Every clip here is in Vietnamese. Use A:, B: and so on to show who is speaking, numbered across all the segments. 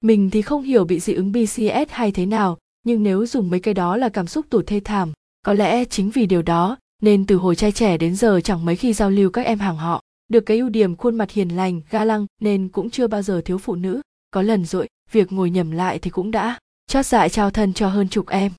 A: mình thì không hiểu bị dị ứng bcs hay thế nào, nhưng nếu dùng mấy cái đó là cảm xúc tủ thê thảm. Có lẽ chính vì điều đó, nên từ hồi trai trẻ đến giờ chẳng mấy khi giao lưu các em hàng họ. Được cái ưu điểm khuôn mặt hiền lành, ga lăng, nên cũng chưa bao giờ thiếu phụ nữ. Có lần rồi, việc ngồi nhầm lại thì cũng đã. Chót dại trao thân cho hơn chục em.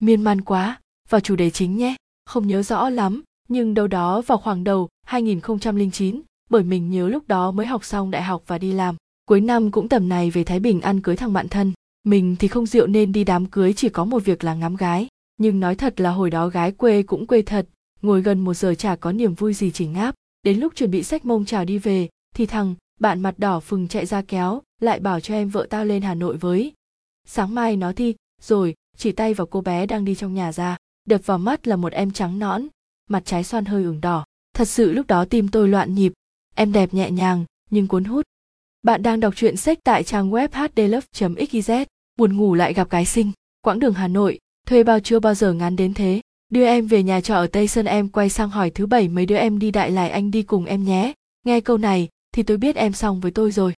A: Miên man quá, vào chủ đề chính nhé. Không nhớ rõ lắm, nhưng đâu đó vào khoảng đầu 2009 bởi mình nhớ lúc đó mới học xong đại học và đi làm cuối năm cũng tầm này về Thái Bình ăn cưới thằng bạn thân. Mình thì không rượu nên đi đám cưới chỉ có một việc là ngắm gái. Nhưng nói thật là hồi đó gái quê cũng quê thật. Ngồi gần một giờ chả có niềm vui gì chỉ ngáp. Đến lúc chuẩn bị sách mông chào đi về, thì thằng bạn mặt đỏ phừng chạy ra kéo, lại bảo cho em vợ tao lên hà nội với. Sáng mai nó thi, rồi chỉ tay vào cô bé đang đi trong nhà ra. Đập vào mắt là một em trắng nõn, mặt trái xoan hơi ửng đỏ. Thật sự lúc đó tim tôi loạn nhịp. Em đẹp nhẹ nhàng, nhưng cuốn hút bạn đang đọc truyện sách tại trang web hdlove.xyz buồn ngủ lại gặp gái xinh quãng đường hà nội, thuê bao chưa bao giờ ngắn đến thế. Đưa em về nhà trọ ở tây sơn em quay sang hỏi thứ bảy mấy đứa em đi đại lại anh đi cùng em nhé. Nghe câu này, thì tôi biết em xong với tôi rồi.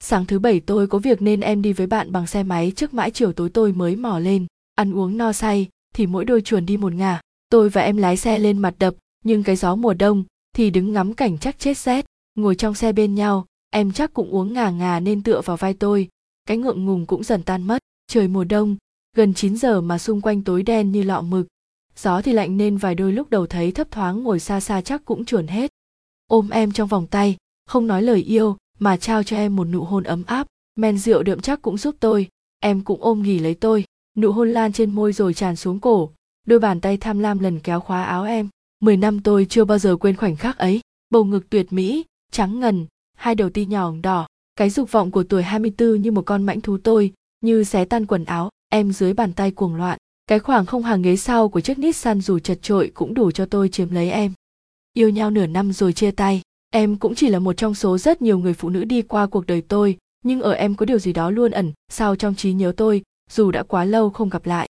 A: Sáng thứ bảy tôi có việc nên em đi với bạn bằng xe máy trước mãi chiều tối tôi mới mò lên. Ăn uống no say, thì mỗi đôi chuồn đi một ngả. Tôi và em lái xe lên mặt đập, nhưng cái gió mùa đông, thì đứng ngắm cảnh chắc chết rét. Ngồi trong xe bên nhau em chắc cũng uống ngà ngà nên tựa vào vai tôi. Cái ngượng ngùng cũng dần tan mất. Trời mùa đông, gần 9 giờ mà xung quanh tối đen như lọ mực. Gió thì lạnh nên vài đôi lúc đầu thấy thấp thoáng ngồi xa xa chắc cũng chuồn hết. Ôm em trong vòng tay, không nói lời yêu, mà trao cho em một nụ hôn ấm áp. Men rượu đượm chắc cũng giúp tôi. Em cũng ôm nghỉ lấy tôi. Nụ hôn lan trên môi rồi tràn xuống cổ. Đôi bàn tay tham lam lần kéo khóa áo em. Mười năm tôi chưa bao giờ quên khoảnh khắc ấy. Bầu ngực tuyệt mỹ, trắng ngần hai đầu ti nhỏ đỏ, cái dục vọng của tuổi 24 như một con mãnh thú tôi, như xé tan quần áo, em dưới bàn tay cuồng loạn. Cái khoảng không hàng ghế sau của chiếc Nissan dù chật trội cũng đủ cho tôi chiếm lấy em. Yêu nhau nửa năm rồi chia tay, em cũng chỉ là một trong số rất nhiều người phụ nữ đi qua cuộc đời tôi, nhưng ở em có điều gì đó luôn ẩn sau trong trí nhớ tôi, dù đã quá lâu không gặp lại.